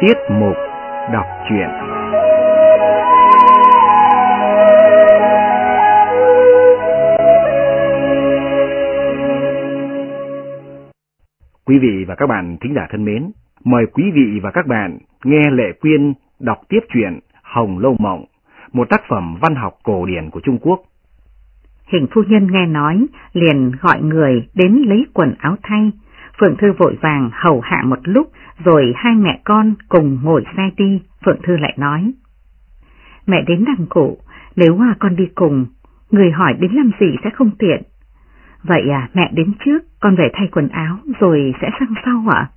Tiết mục đọc truyện Quý vị và các bạn thính giả thân mến, mời quý vị và các bạn nghe Lệ Quyên đọc tiếp truyện Hồng Lâu Mộng, một tác phẩm văn học cổ điển của Trung Quốc. Hình phu nhân nghe nói, liền gọi người đến lấy quần áo thay. Phượng Thư vội vàng hầu hạ một lúc, rồi hai mẹ con cùng ngồi xe đi, Phượng Thư lại nói. Mẹ đến đằng cụ, nếu mà con đi cùng, người hỏi đến làm gì sẽ không tiện. Vậy à, mẹ đến trước, con về thay quần áo rồi sẽ sang sau ạ?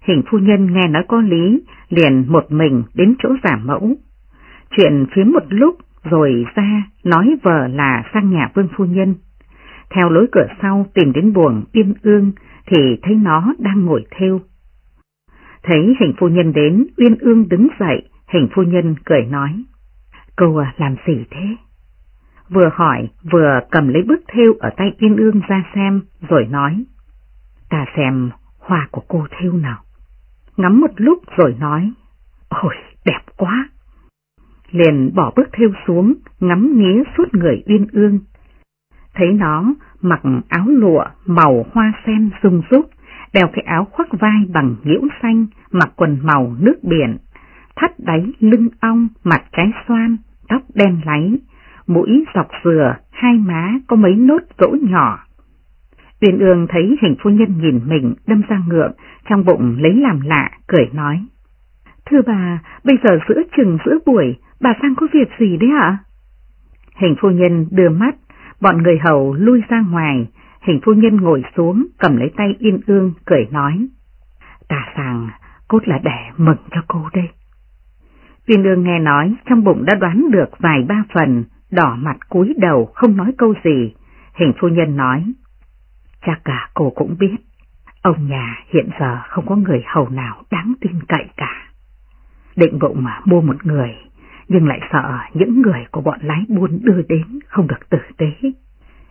Hình phu nhân nghe nói có lý, liền một mình đến chỗ giả mẫu. Chuyện phía một lúc rồi ra nói vợ là sang nhà vương phu nhân. Theo lối cửa sau tìm đến buồng yên ương thì thấy nó đang ngồi theo. Thấy hình phu nhân đến, Uyên Ương đứng dậy, hình phu nhân cười nói. Cô à, làm gì thế? Vừa hỏi, vừa cầm lấy bức theo ở tay Uyên Ương ra xem, rồi nói. Ta xem hoa của cô theo nào. Ngắm một lúc rồi nói. Ôi, đẹp quá! Liền bỏ bức theo xuống, ngắm nghía suốt người Uyên Ương. Thấy nó mặc áo lụa màu hoa sen rung rúc, đeo cái áo khoác vai bằng nhiễu xanh, mặc quần màu nước biển, thắt đáy lưng ong, mặt trái xoan, tóc đen láy, mũi dọc dừa, hai má có mấy nốt rỗ nhỏ. Uyên ương thấy hình phu nhân nhìn mình đâm ra ngượng, trong bụng lấy làm lạ, cười nói. Thưa bà, bây giờ giữa chừng giữa buổi, bà sang có việc gì đấy ạ? Hình phu nhân đưa mắt, bọn người hầu lui ra ngoài, hình phu nhân ngồi xuống, cầm lấy tay Yên Ương, cười nói. Tà sàng, cốt là để mừng cho cô đây. Yên Ương nghe nói, trong bụng đã đoán được vài ba phần, đỏ mặt cúi đầu không nói câu gì. Hình phu nhân nói, chắc cả cô cũng biết, ông nhà hiện giờ không có người hầu nào đáng tin cậy cả. Định bụng mà mua một người, nhưng lại sợ những người của bọn lái buôn đưa đến không được tử tế.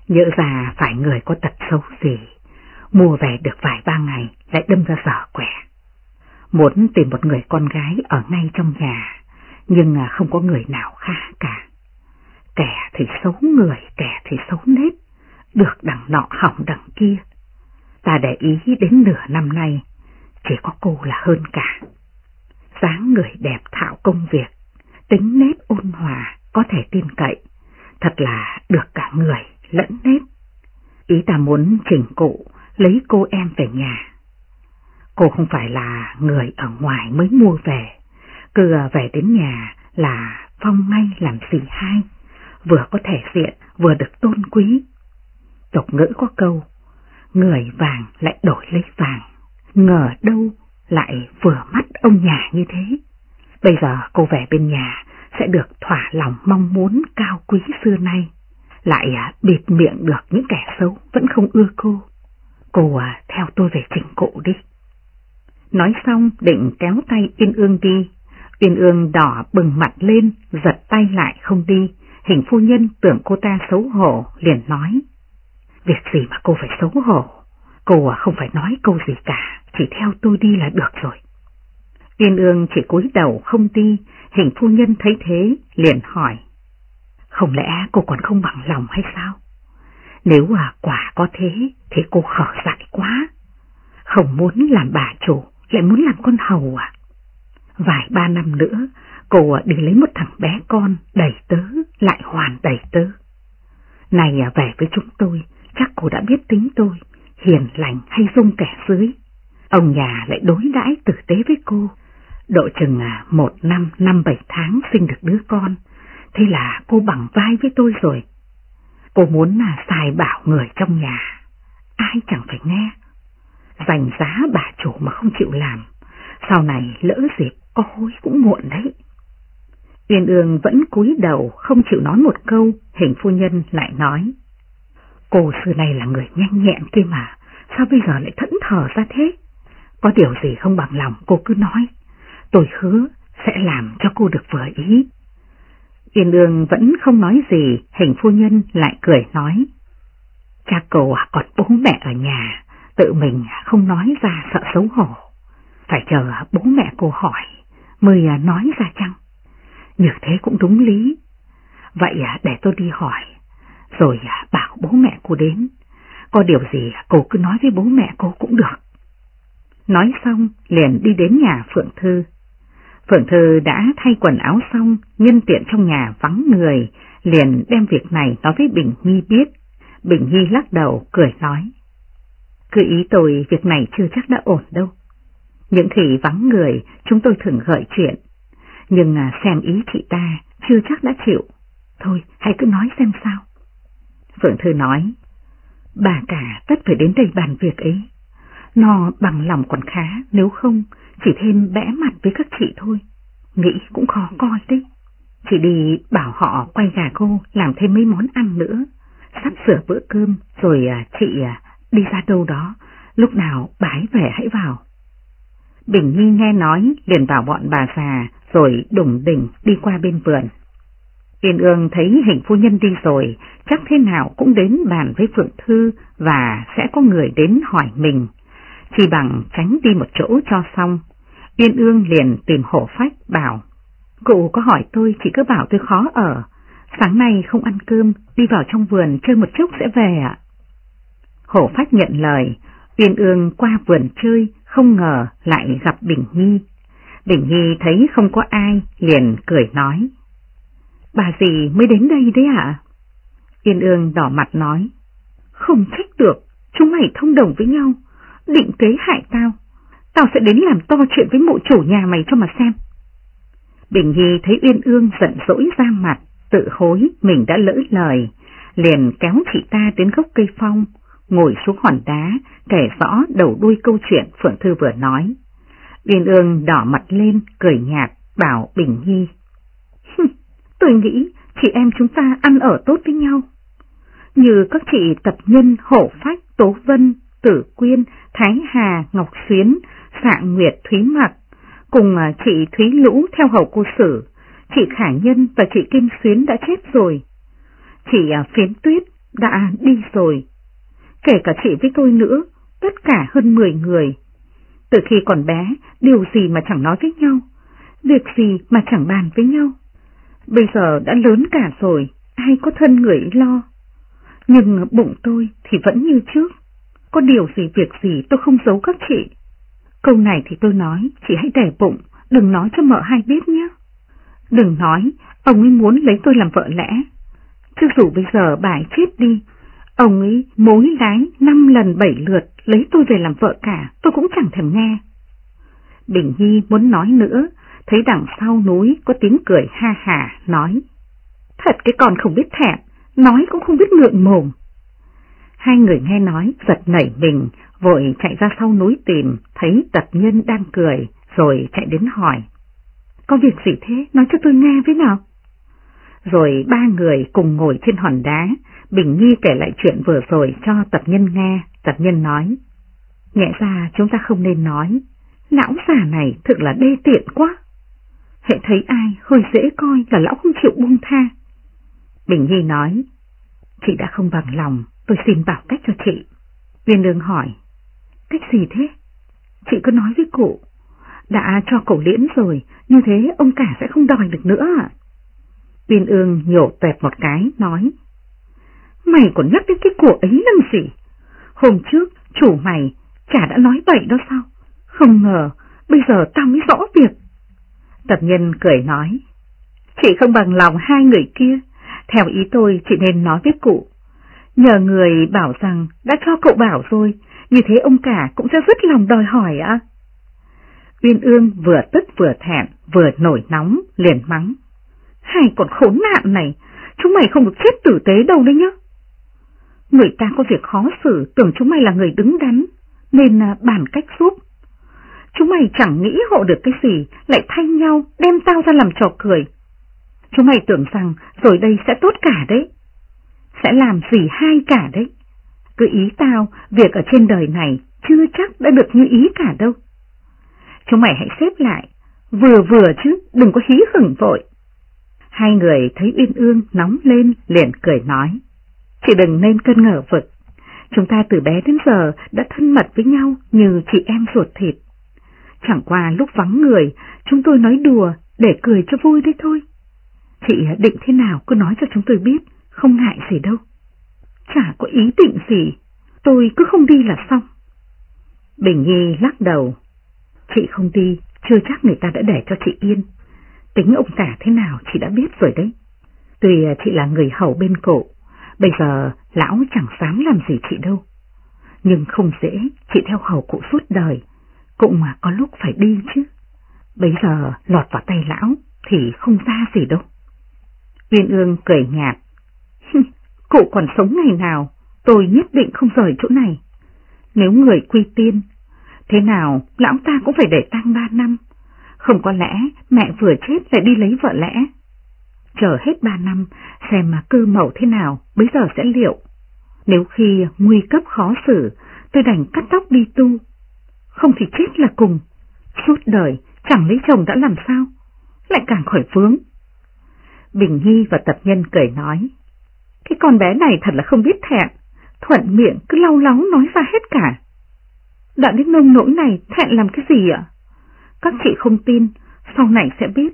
Nhớ ra phải người có tật xấu gì, mua về được vài ba ngày lại đâm ra dở quẻ. Muốn tìm một người con gái ở ngay trong nhà, nhưng à, không có người nào khác cả. Kẻ thì xấu người, kẻ thì xấu nết, được đằng nọ hỏng đằng kia. Ta để ý đến nửa năm nay, chỉ có cô là hơn cả. dáng người đẹp thạo công việc, tính nét ôn hòa, có thể tin cậy, thật là được cả người lẫn nét. Ý ta muốn chỉnh cụ, lấy cô em về nhà. Cô không phải là người ở ngoài mới mua về, cứ về đến nhà là phong ngay làm gì hai, vừa có thể diện vừa được tôn quý. Tục ngữ có câu, người vàng lại đổi lấy vàng, ngờ đâu lại vừa mắt ông nhà như thế. Bây giờ cô về bên nhà sẽ được thỏa lòng mong muốn cao quý xưa nay, lại à, bịt miệng được những kẻ xấu vẫn không ưa cô. Cô à, theo tôi về trình cụ đi. Nói xong định kéo tay Yên Ương đi, Yên Ương đỏ bừng mặt lên, giật tay lại không đi, hình phu nhân tưởng cô ta xấu hổ, liền nói. Việc gì mà cô phải xấu hổ, cô à, không phải nói câu gì cả, chỉ theo tôi đi là được rồi. Yên ương chỉ cúi đầu không đi, hình phu nhân thấy thế, liền hỏi. Không lẽ cô còn không bằng lòng hay sao? Nếu à quả có thế, thì cô khở dại quá. Không muốn làm bà chủ, lại muốn làm con hầu à? Vài ba năm nữa, cô à, đi lấy một thằng bé con đầy tớ, lại hoàn đầy tớ. Này à, về với chúng tôi, chắc cô đã biết tính tôi, hiền lành hay dung kẻ dưới. Ông nhà lại đối đãi tử tế với cô, độ chừng à, một năm, năm bảy tháng sinh được đứa con, thế là cô bằng vai với tôi rồi. Cô muốn là xài bảo người trong nhà, ai chẳng phải nghe. Dành giá bà chủ mà không chịu làm, sau này lỡ dịp có hối cũng muộn đấy. Uyên ương vẫn cúi đầu không chịu nói một câu, hình phu nhân lại nói. Cô xưa nay là người nhanh nhẹn kia mà, sao bây giờ lại thẫn thờ ra thế? Có điều gì không bằng lòng cô cứ nói, tôi hứa sẽ làm cho cô được vừa ý. Yên ương vẫn không nói gì, hình phu nhân lại cười nói. Cha cô à, còn bố mẹ ở nhà, tự mình không nói ra sợ xấu hổ. phải chờ bố mẹ cô hỏi mới à, nói ra chăng? Như thế cũng đúng lý. Vậy à, để tôi đi hỏi, rồi bảo bố mẹ cô đến. Có điều gì cô cứ nói với bố mẹ cô cũng được. Nói xong liền đi đến nhà Phượng Thư. Phượng Thư đã thay quần áo xong, nhân tiện trong nhà vắng người, liền đem việc này nói với Bình Nhi biết. Bình Nhi lắc đầu cười nói. Cứ ý tôi việc này chưa chắc đã ổn đâu. Những khi vắng người chúng tôi thường gợi chuyện, nhưng à, xem ý chị ta chưa chắc đã chịu. Thôi hãy cứ nói xem sao. Phượng Thư nói, bà cả tất phải đến đây bàn việc ấy. Nó bằng lòng còn khá, nếu không chỉ thêm bẽ mặt với các chị thôi. Nghĩ cũng khó coi đấy. Chị đi bảo họ quay gà cô làm thêm mấy món ăn nữa. Sắp sửa bữa cơm rồi à, chị à, đi ra đâu đó, lúc nào bái về hãy vào. Bình Nhi nghe nói liền bảo bọn bà già rồi đùng đỉnh đi qua bên vườn. Yên ương thấy hình phu nhân đi rồi, chắc thế nào cũng đến bàn với Phượng Thư và sẽ có người đến hỏi mình. Chỉ bằng tránh đi một chỗ cho xong. Yên ương liền tìm hổ phách bảo, cụ có hỏi tôi chỉ cứ bảo tôi khó ở, sáng nay không ăn cơm, đi vào trong vườn chơi một chút sẽ về ạ. Hổ phách nhận lời, Uyên ương qua vườn chơi, không ngờ lại gặp Bình Nhi. Bình Nhi thấy không có ai, liền cười nói. Bà gì mới đến đây đấy ạ? À? Yên ương đỏ mặt nói. Không trách được, chúng mày thông đồng với nhau, định kế hại tao. Tao sẽ đến làm to chuyện với mụ chủ nhà mày cho mà xem. Bình Nhi thấy Uyên ương giận dỗi ra mặt, tự hối mình đã lỡ lời, liền kéo chị ta đến gốc cây phong, ngồi xuống hòn đá, kể rõ đầu đuôi câu chuyện Phượng Thư vừa nói. Uyên ương đỏ mặt lên, cười nhạt, bảo Bình Nhi. Tôi nghĩ chị em chúng ta ăn ở tốt với nhau. Như các chị tập nhân Hổ Phách, Tố Vân, Tử Quyên, Thái Hà, Ngọc Xuyến, Phạm Nguyệt, Thúy Mặc, cùng à, chị Thúy Lũ theo hầu cô sử, chị Khả Nhân và chị Kim Xuyến đã chết rồi. Chị à, Phiến Tuyết đã đi rồi. Kể cả chị với tôi nữa, tất cả hơn 10 người. Từ khi còn bé, điều gì mà chẳng nói với nhau, việc gì mà chẳng bàn với nhau. Bây giờ đã lớn cả rồi, ai có thân người lo. Nhưng bụng tôi thì vẫn như trước. Có điều gì việc gì tôi không giấu các chị. Câu này thì tôi nói, chị hãy để bụng, đừng nói cho mợ hai biết nhé. Đừng nói, ông ấy muốn lấy tôi làm vợ lẽ. Chứ dù bây giờ bà ấy chết đi, ông ấy mối lái năm lần bảy lượt lấy tôi về làm vợ cả, tôi cũng chẳng thèm nghe. Bình Nhi muốn nói nữa, thấy đằng sau núi có tiếng cười ha hà, nói. Thật cái con không biết thẹn, nói cũng không biết ngượng mồm. Hai người nghe nói giật nảy mình, vội chạy ra sau núi tìm, thấy tật nhân đang cười, rồi chạy đến hỏi. Có việc gì thế, nói cho tôi nghe với nào. Rồi ba người cùng ngồi trên hòn đá, Bình Nhi kể lại chuyện vừa rồi cho tập nhân nghe, tập nhân nói. Nhẹ ra chúng ta không nên nói, lão già này thực là đê tiện quá. Hệ thấy ai hơi dễ coi là lão không chịu buông tha. Bình Nhi nói, chị đã không bằng lòng, tôi xin bảo cách cho chị. Viên đường hỏi, cách gì thế? Chị cứ nói với cụ, đã cho cậu liễn rồi, như thế ông cả sẽ không đòi được nữa à? Viên ương nhổ tuẹt một cái, nói, Mày còn nhắc đến cái của ấy làm gì? Hôm trước, chủ mày chả đã nói vậy đó sao? Không ngờ, bây giờ tao mới rõ việc. Tập nhân cười nói, chị không bằng lòng hai người kia, theo ý tôi chị nên nói với cụ. Nhờ người bảo rằng đã cho cậu bảo rồi, như thế ông cả cũng sẽ rất lòng đòi hỏi ạ. Uyên ương vừa tức vừa thẹn, vừa nổi nóng, liền mắng. Hai còn khốn nạn này, chúng mày không được chết tử tế đâu đấy nhá. Người ta có việc khó xử tưởng chúng mày là người đứng đắn, nên à, bàn cách giúp. Chúng mày chẳng nghĩ hộ được cái gì, lại thay nhau đem tao ra làm trò cười. Chúng mày tưởng rằng rồi đây sẽ tốt cả đấy. Sẽ làm gì hai cả đấy. Cứ ý tao, việc ở trên đời này chưa chắc đã được như ý cả đâu. Chúng mày hãy xếp lại, vừa vừa chứ, đừng có hí hửng vội. Hai người thấy Uyên Ương nóng lên liền cười nói. Chị đừng nên cơn ngờ vực. Chúng ta từ bé đến giờ đã thân mật với nhau như chị em ruột thịt. Chẳng qua lúc vắng người, chúng tôi nói đùa để cười cho vui đấy thôi. Chị định thế nào cứ nói cho chúng tôi biết, không ngại gì đâu. Chả có ý định gì, tôi cứ không đi là xong. Bình Nhi lắc đầu. Chị không đi, chưa chắc người ta đã để cho chị yên. Tính ông cả thế nào chị đã biết rồi đấy. Tùy chị là người hầu bên cổ, bây giờ lão chẳng dám làm gì chị đâu. Nhưng không dễ, chị theo hầu cụ suốt đời, cũng mà có lúc phải đi chứ. Bây giờ lọt vào tay lão thì không ra gì đâu. Uyên ương cười nhạt. Cụ còn sống ngày nào, tôi nhất định không rời chỗ này. Nếu người quy tiên, thế nào lão ta cũng phải để tang ba năm. Không có lẽ mẹ vừa chết lại đi lấy vợ lẽ. Chờ hết ba năm, xem mà cư mẫu thế nào, bây giờ sẽ liệu. Nếu khi nguy cấp khó xử, tôi đành cắt tóc đi tu. Không thì chết là cùng. Suốt đời, chẳng lấy chồng đã làm sao, lại càng khỏi vướng. Bình Nhi và tập nhân cười nói, cái con bé này thật là không biết thẹn, thuận miệng cứ lau lóng nói ra hết cả. Đã đến nông nỗi này thẹn làm cái gì ạ? Các chị không tin, sau này sẽ biết.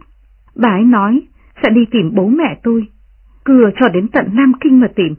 Bà ấy nói sẽ đi tìm bố mẹ tôi, cừa cho đến tận Nam Kinh mà tìm.